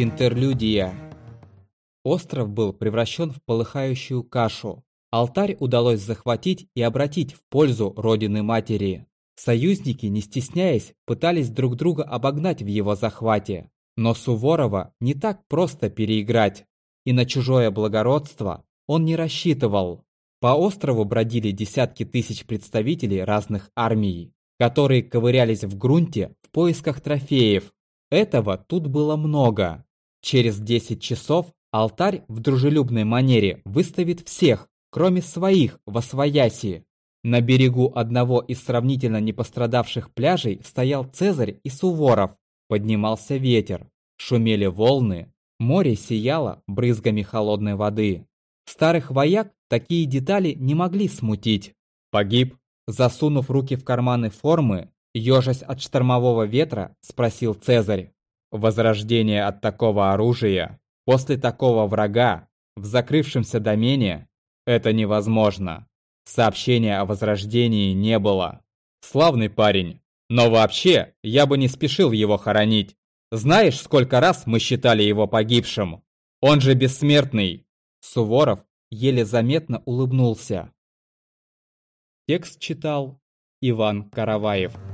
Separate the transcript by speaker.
Speaker 1: Интерлюдия. Остров был превращен в полыхающую кашу. Алтарь удалось захватить и обратить в пользу Родины Матери. Союзники, не стесняясь, пытались друг друга обогнать в его захвате. Но Суворова не так просто переиграть. И на чужое благородство он не рассчитывал. По острову бродили десятки тысяч представителей разных армий, которые ковырялись в грунте в поисках трофеев. Этого тут было много. Через 10 часов алтарь в дружелюбной манере выставит всех, кроме своих, во свояси. На берегу одного из сравнительно непострадавших пляжей стоял Цезарь и Суворов. Поднимался ветер, шумели волны, море сияло брызгами холодной воды. Старых вояк такие детали не могли смутить. Погиб, засунув руки в карманы формы, ежась от штормового ветра, спросил Цезарь. Возрождение от такого оружия, после такого врага, в закрывшемся домене, это невозможно. Сообщения о возрождении не было. Славный парень, но вообще я бы не спешил его хоронить. Знаешь, сколько раз мы считали его погибшим? Он же бессмертный. Суворов еле заметно улыбнулся. Текст читал Иван Караваев.